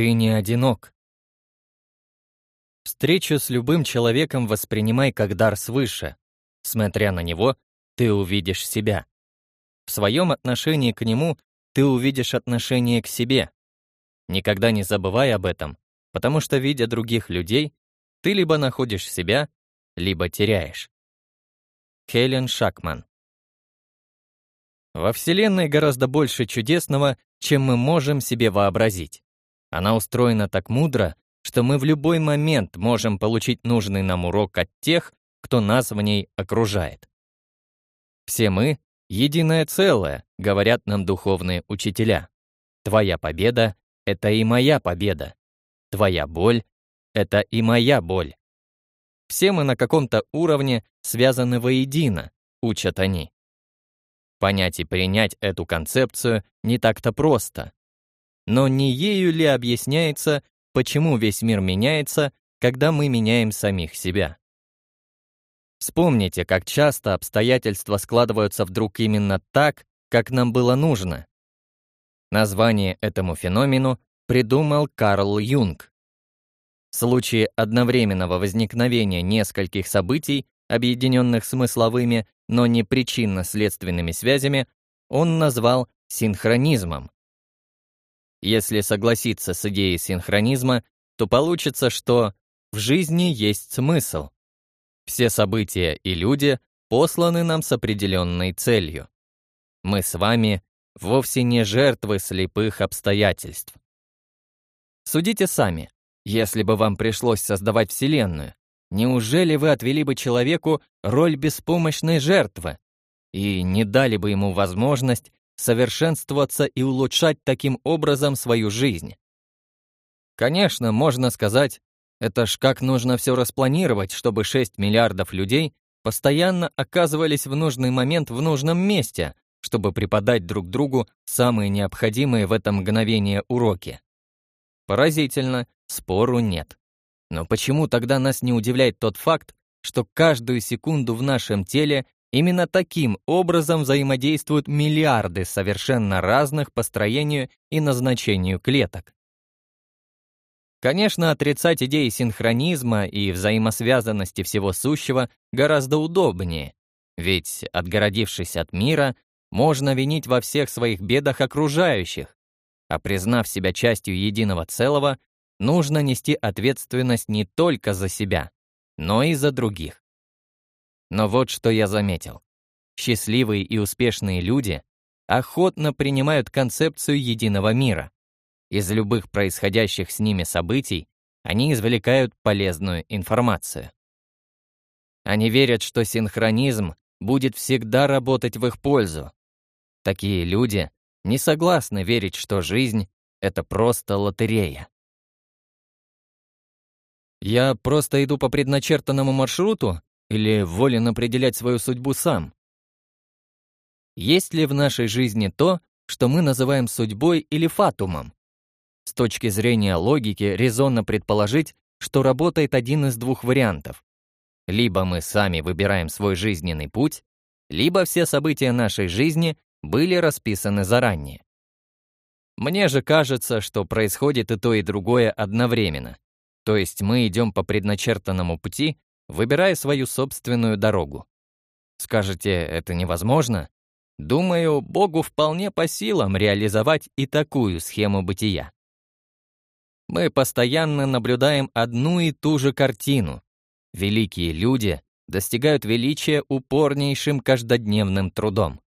Ты не одинок. Встречу с любым человеком воспринимай как дар свыше. Смотря на него, ты увидишь себя. В своем отношении к нему ты увидишь отношение к себе. Никогда не забывай об этом, потому что, видя других людей, ты либо находишь себя, либо теряешь. Хелен Шакман Во Вселенной гораздо больше чудесного, чем мы можем себе вообразить. Она устроена так мудро, что мы в любой момент можем получить нужный нам урок от тех, кто нас в ней окружает. Все мы — единое целое, говорят нам духовные учителя. Твоя победа — это и моя победа. Твоя боль — это и моя боль. Все мы на каком-то уровне связаны воедино, учат они. Понять и принять эту концепцию не так-то просто. Но не ею ли объясняется, почему весь мир меняется, когда мы меняем самих себя? Вспомните, как часто обстоятельства складываются вдруг именно так, как нам было нужно. Название этому феномену придумал Карл Юнг. В случае одновременного возникновения нескольких событий, объединенных смысловыми, но не причинно-следственными связями, он назвал синхронизмом. Если согласиться с идеей синхронизма, то получится, что в жизни есть смысл. Все события и люди посланы нам с определенной целью. Мы с вами вовсе не жертвы слепых обстоятельств. Судите сами, если бы вам пришлось создавать Вселенную, неужели вы отвели бы человеку роль беспомощной жертвы и не дали бы ему возможность совершенствоваться и улучшать таким образом свою жизнь? Конечно, можно сказать, это ж как нужно все распланировать, чтобы 6 миллиардов людей постоянно оказывались в нужный момент в нужном месте, чтобы преподать друг другу самые необходимые в этом мгновение уроки. Поразительно, Спору нет. Но почему тогда нас не удивляет тот факт, что каждую секунду в нашем теле именно таким образом взаимодействуют миллиарды совершенно разных по строению и назначению клеток? Конечно, отрицать идеи синхронизма и взаимосвязанности всего сущего гораздо удобнее, ведь, отгородившись от мира, можно винить во всех своих бедах окружающих, а признав себя частью единого целого, нужно нести ответственность не только за себя, но и за других. Но вот что я заметил. Счастливые и успешные люди охотно принимают концепцию единого мира. Из любых происходящих с ними событий они извлекают полезную информацию. Они верят, что синхронизм будет всегда работать в их пользу. Такие люди не согласны верить, что жизнь — это просто лотерея. Я просто иду по предначертанному маршруту или волен определять свою судьбу сам? Есть ли в нашей жизни то, что мы называем судьбой или фатумом? С точки зрения логики резонно предположить, что работает один из двух вариантов. Либо мы сами выбираем свой жизненный путь, либо все события нашей жизни были расписаны заранее. Мне же кажется, что происходит и то, и другое одновременно. То есть мы идем по предначертанному пути, выбирая свою собственную дорогу. Скажете, это невозможно? Думаю, Богу вполне по силам реализовать и такую схему бытия. Мы постоянно наблюдаем одну и ту же картину. Великие люди достигают величия упорнейшим каждодневным трудом.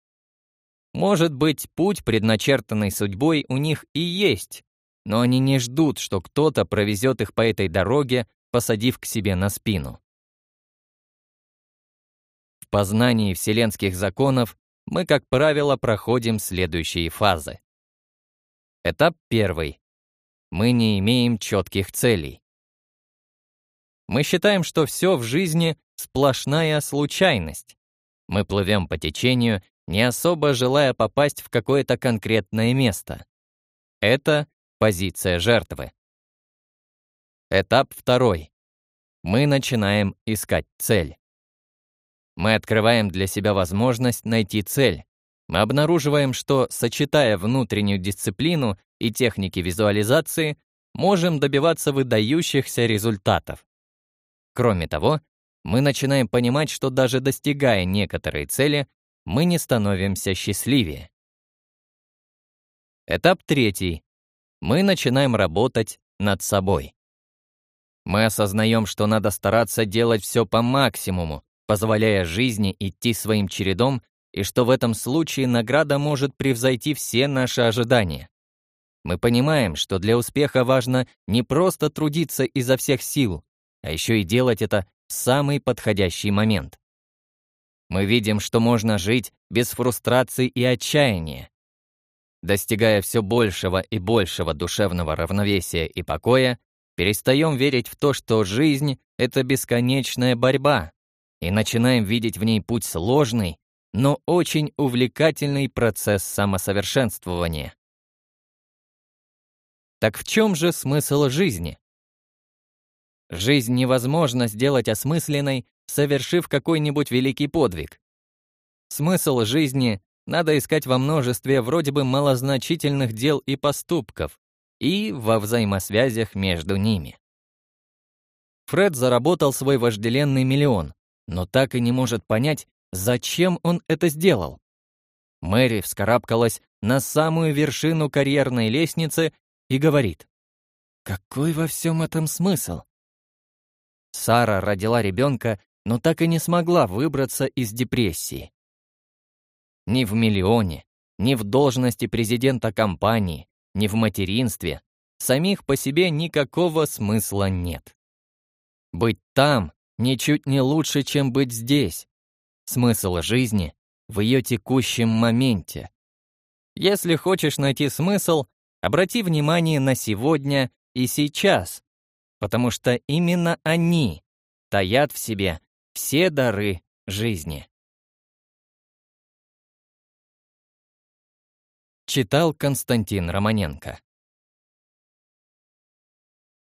Может быть, путь, предначертанный судьбой, у них и есть, но они не ждут, что кто-то провезет их по этой дороге, посадив к себе на спину. Познании вселенских законов мы, как правило, проходим следующие фазы. Этап первый. Мы не имеем четких целей. Мы считаем, что все в жизни — сплошная случайность. Мы плывем по течению, не особо желая попасть в какое-то конкретное место. Это Позиция жертвы. Этап второй. Мы начинаем искать цель. Мы открываем для себя возможность найти цель. Мы обнаруживаем, что, сочетая внутреннюю дисциплину и техники визуализации, можем добиваться выдающихся результатов. Кроме того, мы начинаем понимать, что даже достигая некоторой цели, мы не становимся счастливее. Этап третий. Мы начинаем работать над собой. Мы осознаем, что надо стараться делать все по максимуму, позволяя жизни идти своим чередом, и что в этом случае награда может превзойти все наши ожидания. Мы понимаем, что для успеха важно не просто трудиться изо всех сил, а еще и делать это в самый подходящий момент. Мы видим, что можно жить без фрустрации и отчаяния. Достигая все большего и большего душевного равновесия и покоя, перестаем верить в то, что жизнь — это бесконечная борьба, и начинаем видеть в ней путь сложный, но очень увлекательный процесс самосовершенствования. Так в чем же смысл жизни? Жизнь невозможно сделать осмысленной, совершив какой-нибудь великий подвиг. Смысл жизни надо искать во множестве вроде бы малозначительных дел и поступков и во взаимосвязях между ними. Фред заработал свой вожделенный миллион, но так и не может понять, зачем он это сделал. Мэри вскарабкалась на самую вершину карьерной лестницы и говорит, «Какой во всем этом смысл?» Сара родила ребенка, но так и не смогла выбраться из депрессии. Ни в миллионе, ни в должности президента компании, ни в материнстве самих по себе никакого смысла нет. Быть там ничуть не лучше, чем быть здесь. Смысл жизни в ее текущем моменте. Если хочешь найти смысл, обрати внимание на сегодня и сейчас, потому что именно они таят в себе все дары жизни. Читал Константин Романенко